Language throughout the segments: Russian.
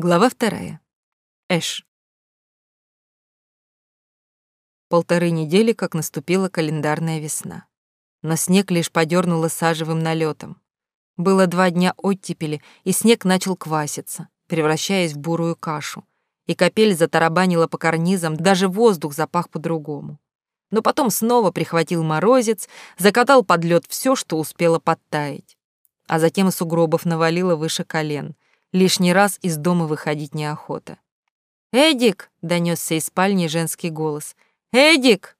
Глава вторая. Эш. Полторы недели, как наступила календарная весна. Но снег лишь подернуло сажевым налетом. Было два дня оттепели, и снег начал кваситься, превращаясь в бурую кашу. И капель затарабанила по карнизам, даже воздух запах по-другому. Но потом снова прихватил морозец, закатал под лед все, что успело подтаять. А затем и сугробов навалило выше колен — Лишний раз из дома выходить неохота. «Эдик!» — донесся из спальни женский голос. «Эдик!»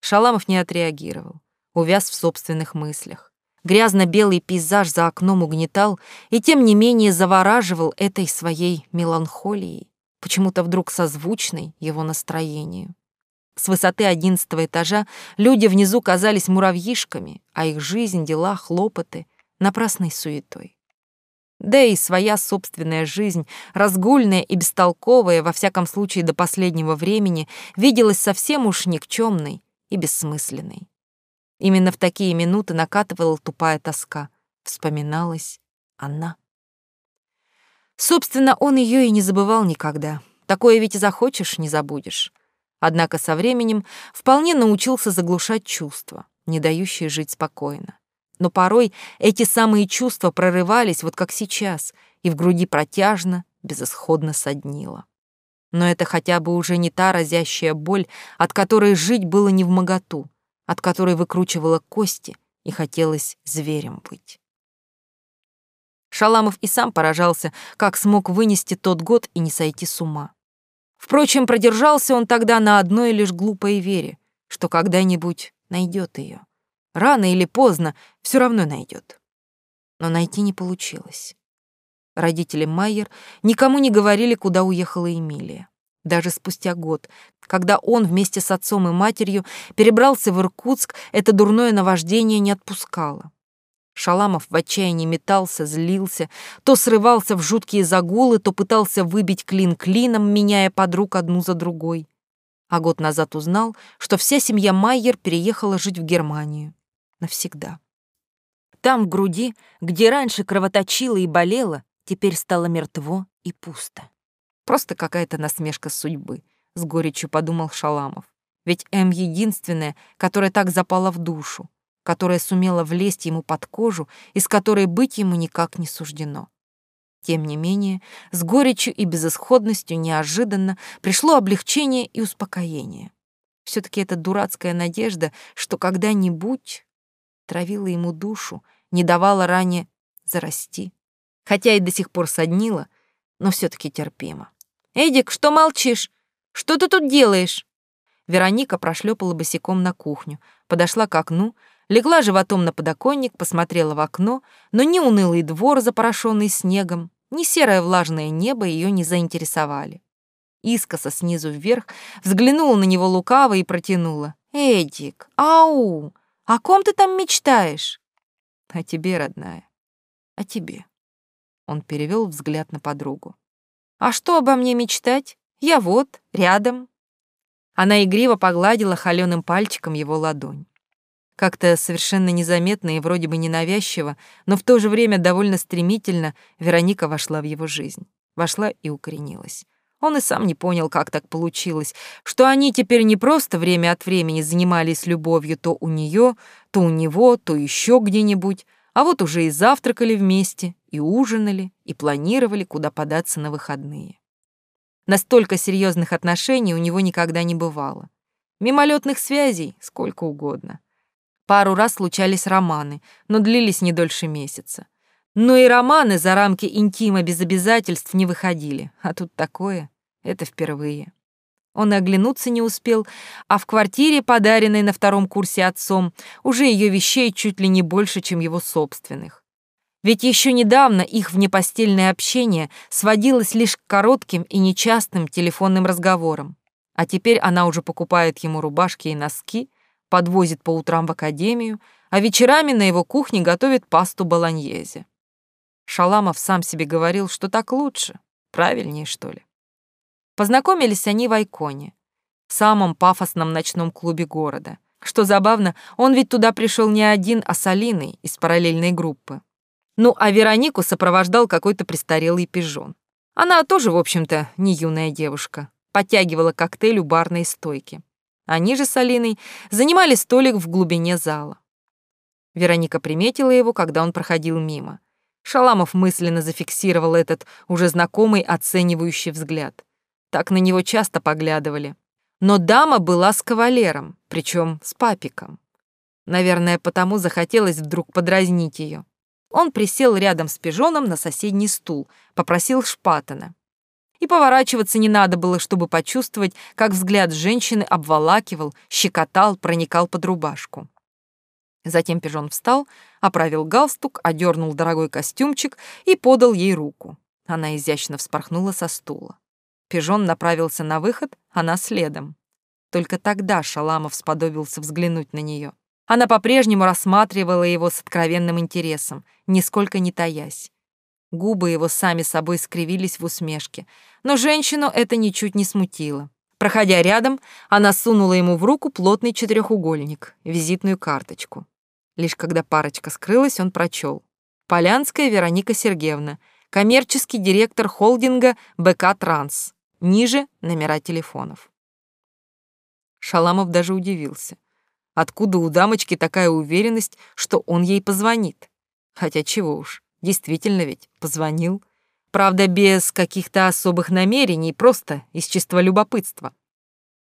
Шаламов не отреагировал, увяз в собственных мыслях. Грязно-белый пейзаж за окном угнетал и тем не менее завораживал этой своей меланхолией, почему-то вдруг созвучной его настроению. С высоты одиннадцатого этажа люди внизу казались муравьишками, а их жизнь, дела, хлопоты — напрасной суетой. Да и своя собственная жизнь, разгульная и бестолковая, во всяком случае до последнего времени, виделась совсем уж никчемной и бессмысленной. Именно в такие минуты накатывала тупая тоска. Вспоминалась она. Собственно, он ее и не забывал никогда. Такое ведь и захочешь, не забудешь. Однако со временем вполне научился заглушать чувства, не дающие жить спокойно. Но порой эти самые чувства прорывались, вот как сейчас, и в груди протяжно, безысходно соднило. Но это хотя бы уже не та разящая боль, от которой жить было не в моготу, от которой выкручивала кости и хотелось зверем быть. Шаламов и сам поражался, как смог вынести тот год и не сойти с ума. Впрочем, продержался он тогда на одной лишь глупой вере, что когда-нибудь найдет ее. Рано или поздно все равно найдет. Но найти не получилось. Родители Майер никому не говорили, куда уехала Эмилия. Даже спустя год, когда он вместе с отцом и матерью перебрался в Иркутск, это дурное наваждение не отпускало. Шаламов в отчаянии метался, злился, то срывался в жуткие загулы, то пытался выбить клин клином, меняя подруг одну за другой. А год назад узнал, что вся семья Майер переехала жить в Германию навсегда. Там, в груди, где раньше кровоточило и болело, теперь стало мертво и пусто. Просто какая-то насмешка судьбы, с горечью подумал Шаламов. Ведь М единственная, которая так запала в душу, которая сумела влезть ему под кожу и с которой быть ему никак не суждено. Тем не менее, с горечью и безысходностью неожиданно пришло облегчение и успокоение. все таки эта дурацкая надежда, что когда-нибудь травила ему душу, не давала ране зарасти. Хотя и до сих пор соднила, но все таки терпимо. «Эдик, что молчишь? Что ты тут делаешь?» Вероника прошлепала босиком на кухню, подошла к окну, легла животом на подоконник, посмотрела в окно, но ни унылый двор, запорошенный снегом, ни серое влажное небо ее не заинтересовали. Искоса снизу вверх взглянула на него лукаво и протянула. «Эдик, ау! О ком ты там мечтаешь? О тебе, родная. О тебе. Он перевел взгляд на подругу. А что обо мне мечтать? Я вот, рядом. Она игриво погладила холёным пальчиком его ладонь. Как-то совершенно незаметно и вроде бы ненавязчиво, но в то же время довольно стремительно Вероника вошла в его жизнь. Вошла и укоренилась. Он и сам не понял, как так получилось, что они теперь не просто время от времени занимались любовью то у нее, то у него, то еще где-нибудь, а вот уже и завтракали вместе, и ужинали, и планировали, куда податься на выходные. Настолько серьезных отношений у него никогда не бывало. Мимолетных связей сколько угодно. Пару раз случались романы, но длились не дольше месяца. Но и романы за рамки интима без обязательств не выходили, а тут такое — это впервые. Он оглянуться не успел, а в квартире, подаренной на втором курсе отцом, уже ее вещей чуть ли не больше, чем его собственных. Ведь еще недавно их внепостельное общение сводилось лишь к коротким и нечастым телефонным разговорам. А теперь она уже покупает ему рубашки и носки, подвозит по утрам в академию, а вечерами на его кухне готовит пасту болоньезе. Шаламов сам себе говорил, что так лучше, правильнее, что ли. Познакомились они в Айконе, в самом пафосном ночном клубе города. Что забавно, он ведь туда пришел не один, а с Алиной из параллельной группы. Ну, а Веронику сопровождал какой-то престарелый пижон. Она тоже, в общем-то, не юная девушка, подтягивала коктейль у барной стойки. Они же с Алиной занимали столик в глубине зала. Вероника приметила его, когда он проходил мимо. Шаламов мысленно зафиксировал этот уже знакомый оценивающий взгляд. Так на него часто поглядывали. Но дама была с кавалером, причем с папиком. Наверное, потому захотелось вдруг подразнить ее. Он присел рядом с пижоном на соседний стул, попросил шпатана. И поворачиваться не надо было, чтобы почувствовать, как взгляд женщины обволакивал, щекотал, проникал под рубашку. Затем пижон встал, оправил галстук, одернул дорогой костюмчик и подал ей руку. Она изящно вспорхнула со стула. Пижон направился на выход, она следом. Только тогда Шаламов сподобился взглянуть на нее. Она по-прежнему рассматривала его с откровенным интересом, нисколько не таясь. Губы его сами собой скривились в усмешке, но женщину это ничуть не смутило. Проходя рядом, она сунула ему в руку плотный четырехугольник, визитную карточку. Лишь когда парочка скрылась, он прочел. Полянская Вероника Сергеевна, коммерческий директор холдинга БК «Транс». Ниже номера телефонов. Шаламов даже удивился. Откуда у дамочки такая уверенность, что он ей позвонит? Хотя чего уж, действительно ведь позвонил. Правда, без каких-то особых намерений, просто из чувства любопытства.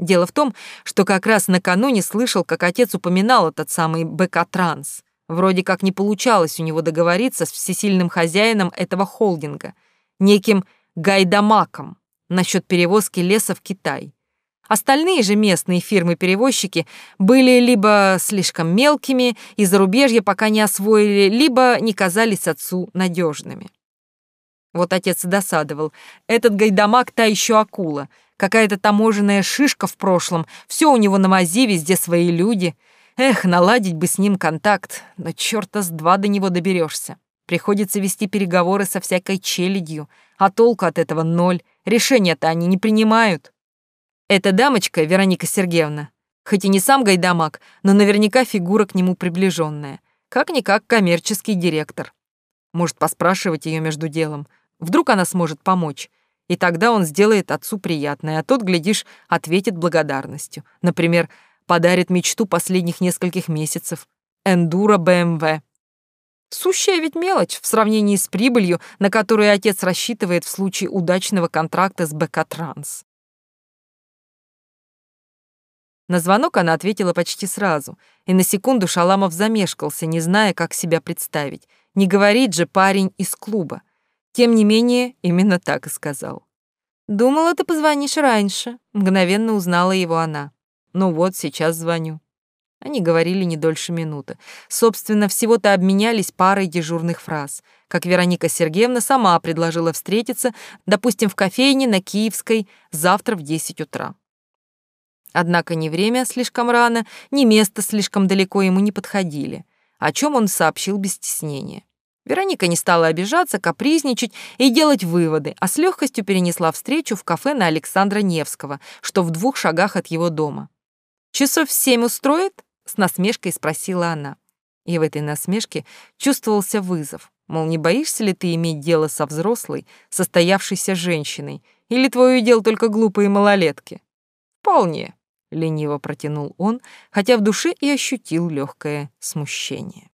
Дело в том, что как раз накануне слышал, как отец упоминал этот самый БК-транс. Вроде как не получалось у него договориться с всесильным хозяином этого холдинга, неким Гайдамаком, насчет перевозки леса в Китай. Остальные же местные фирмы-перевозчики были либо слишком мелкими и зарубежье пока не освоили, либо не казались отцу надежными. Вот отец и досадовал. Этот гайдамак та еще акула. Какая-то таможенная шишка в прошлом. Все у него на мази, везде свои люди. Эх, наладить бы с ним контакт, но черта с два до него доберешься. Приходится вести переговоры со всякой челядью, а толку от этого ноль. Решения-то они не принимают. Эта дамочка, Вероника Сергеевна, хоть и не сам Гайдамак, но наверняка фигура к нему приближенная. Как-никак коммерческий директор. Может поспрашивать ее между делом. Вдруг она сможет помочь. И тогда он сделает отцу приятное, а тот, глядишь, ответит благодарностью. Например, подарит мечту последних нескольких месяцев. Эндуро БМВ. Сущая ведь мелочь в сравнении с прибылью, на которую отец рассчитывает в случае удачного контракта с БК Транс. На звонок она ответила почти сразу, и на секунду Шаламов замешкался, не зная, как себя представить. Не говорит же парень из клуба. Тем не менее, именно так и сказал. «Думала, ты позвонишь раньше», — мгновенно узнала его она. «Ну вот, сейчас звоню». Они говорили не дольше минуты. Собственно, всего-то обменялись парой дежурных фраз. Как Вероника Сергеевна сама предложила встретиться, допустим, в кофейне на Киевской завтра в 10 утра. Однако ни время слишком рано, ни место слишком далеко ему не подходили, о чем он сообщил без стеснения. Вероника не стала обижаться, капризничать и делать выводы, а с легкостью перенесла встречу в кафе на Александра Невского, что в двух шагах от его дома. «Часов в семь устроит?» — с насмешкой спросила она. И в этой насмешке чувствовался вызов. Мол, не боишься ли ты иметь дело со взрослой, состоявшейся женщиной, или твое дело только глупые малолетки? Вполне лениво протянул он, хотя в душе и ощутил легкое смущение.